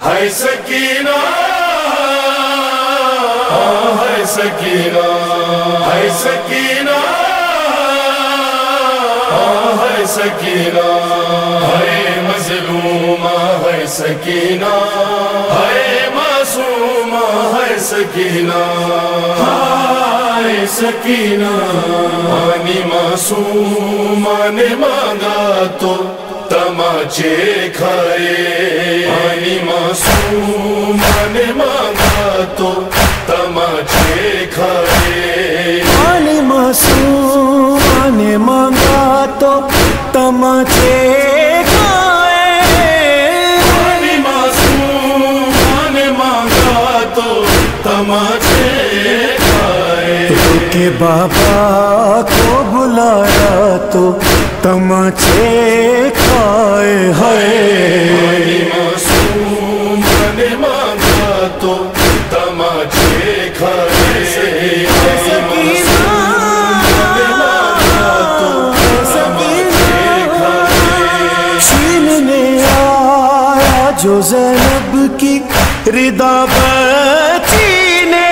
ہے سکینہ ہے سکینہ ہے سکینہ ہے سکینہ ہے مظلومہ ہے سکینہ ہے معصومہ ہے سکینہ ہے سکینہ ہاں پانی معصوم نے مانگا تو تماچے کھائے۔ پانی معصوم نے مانگا تو تماچے کھائے۔ پانی معصوم نے مانگا تو تماچے کھائے۔ پانی معصوم نے مانگا تو تماچے کھائے۔ کہ بابا کو بلایا تو تماچے کھائے۔ جو زینب کی ردا بچینے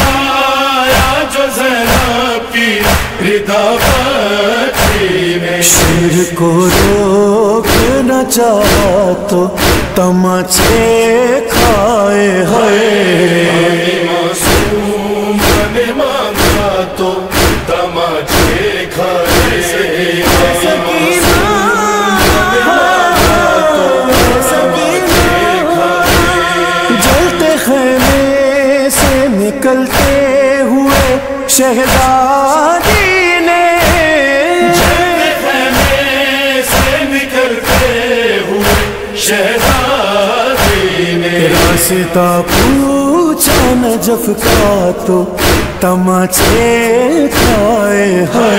آیا جو زینب کی ردا بچینے شیر کو روک نہ چاہا تو تماچے کھائے ہے معصوم نے مانگا تو تماچے کھائے خیمے سے نکلتے ہوئے شہزادی نے خیمے سے نکلتے ہوئے شہزادی نے راستہ پوچھا نجف کا تو تماچے کھائے ہے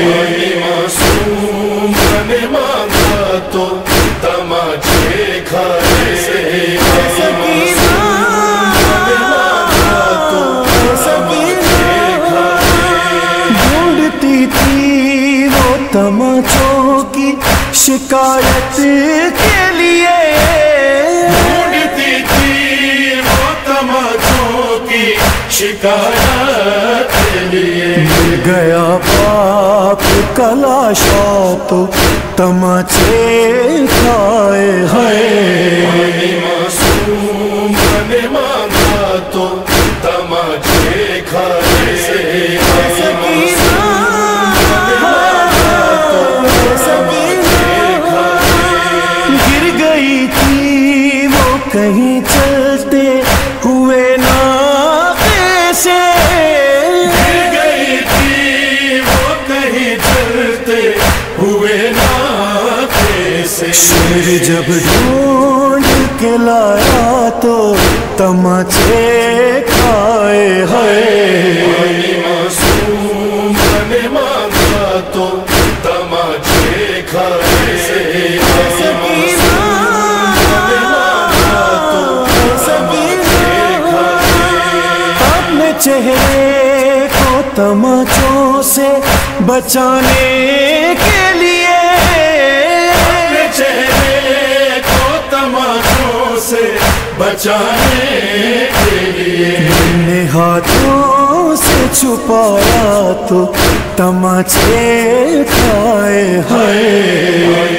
پانی معصوم نے مانگا تو تماچے کھائے۔ تماچوں کی شکایت کے لیے۔ ڈھونڈتی تھی وہ تماچوں کی شکایت کے لیے۔ مل گیا باپ کلاشا تو تماچے کھائے ہے معصوم شیر جب ڈھونڈ کے لایا تو تماچے کھائے ہے معصوم نے مانگا تو تماچے کھائے اپنے چہرے کو تماچوں سے بچانے کے بچانے کے لیے نے ہاتھوں سے چھپایا تو تماچے کھائے۔ ہے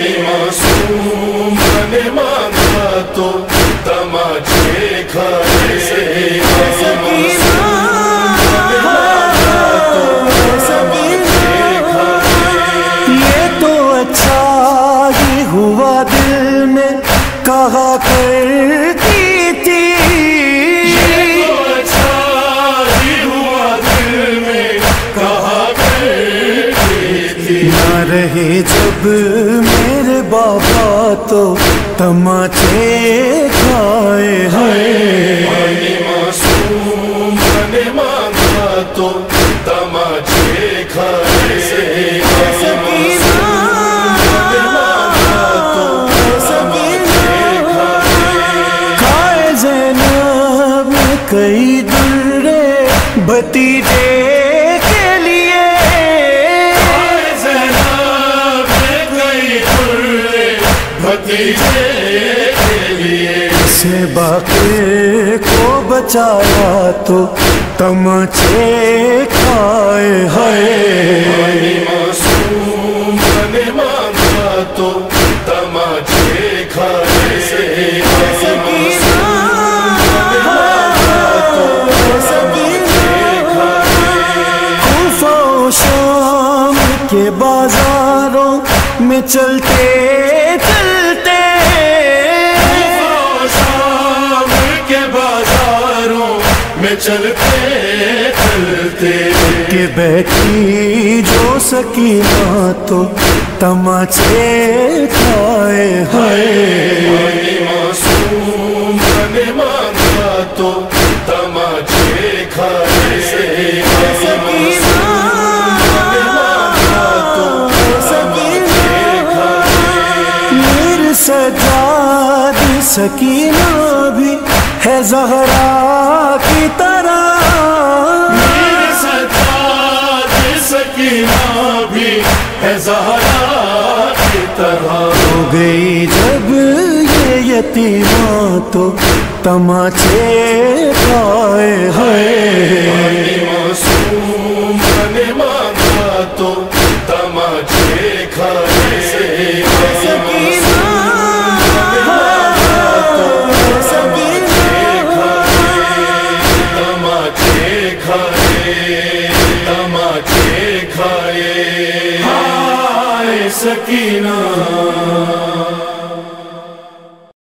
نہ رہے جب میرے بابا تو تماچے کھائے ہیں معصوم نے مانگا تو تماچے کھائے کئی درے بتیجے کے سے باقی کو بچایا تو تمچے کھائے ہے معصوم نے مانگا تو کھائے کے بازاروں میں چلتے چلتے چلتے کہ بیٹھی جو سکینہ تو تماچے کھائے ہے معصوم نے مانگا تو تماچے کھائے میر سجاد سکینہ بھی ہے زہرا۔ زہرا کی طرح ہو گئی جب یہ یتیماں تو تماچے کھائے ہاں۔ سکینہ